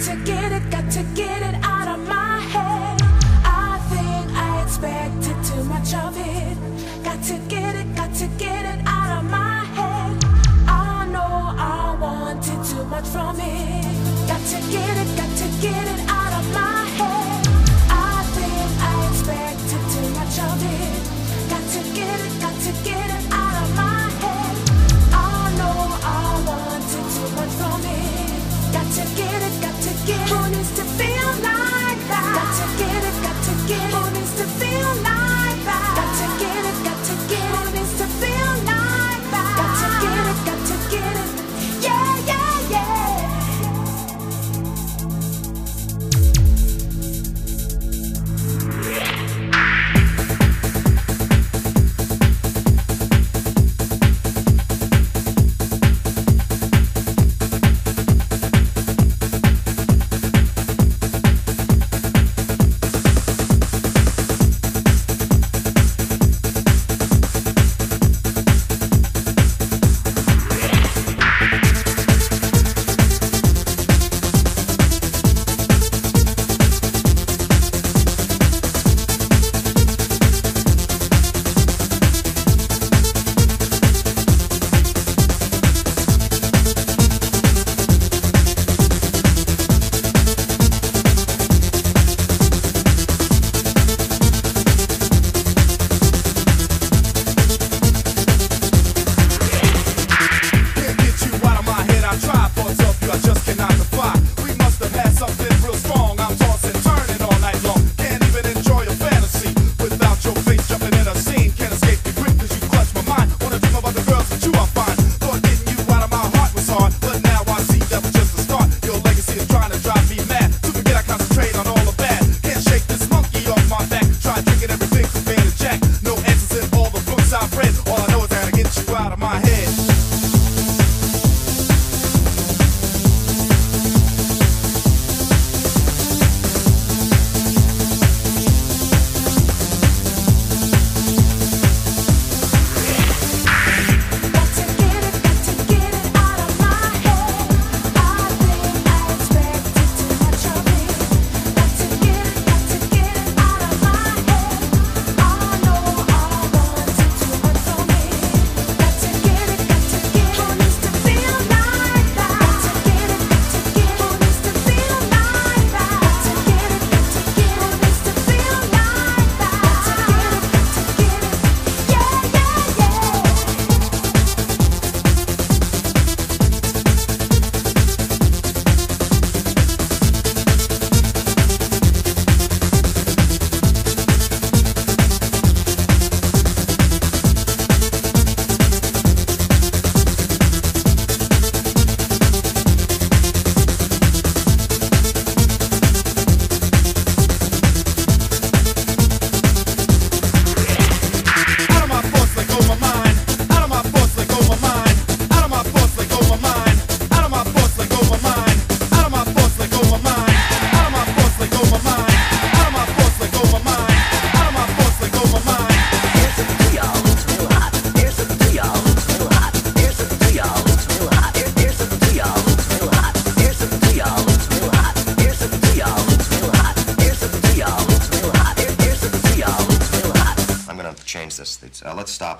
to get it, got to get it. to feel like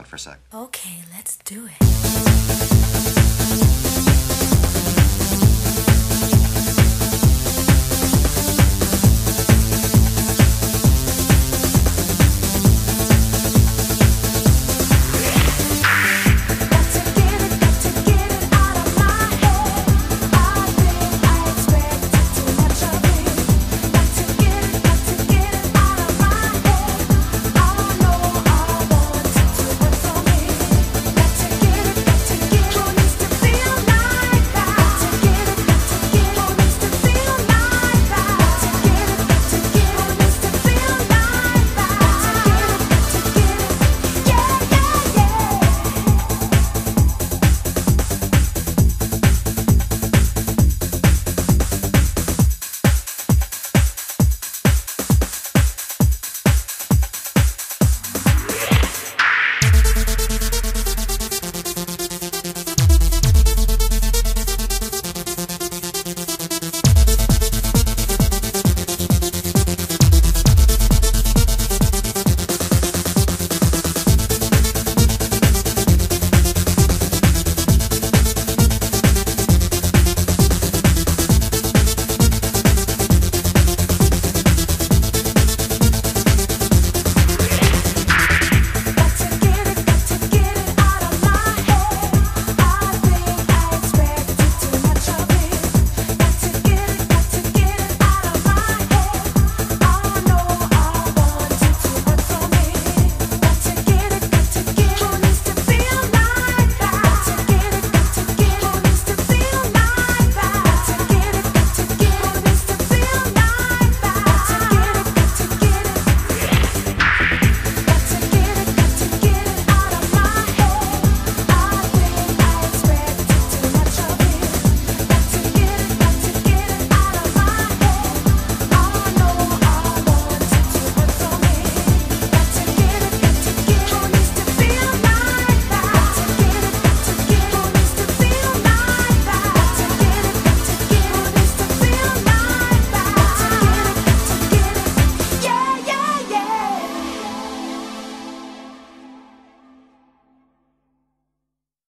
for a sec. Okay, let's do it.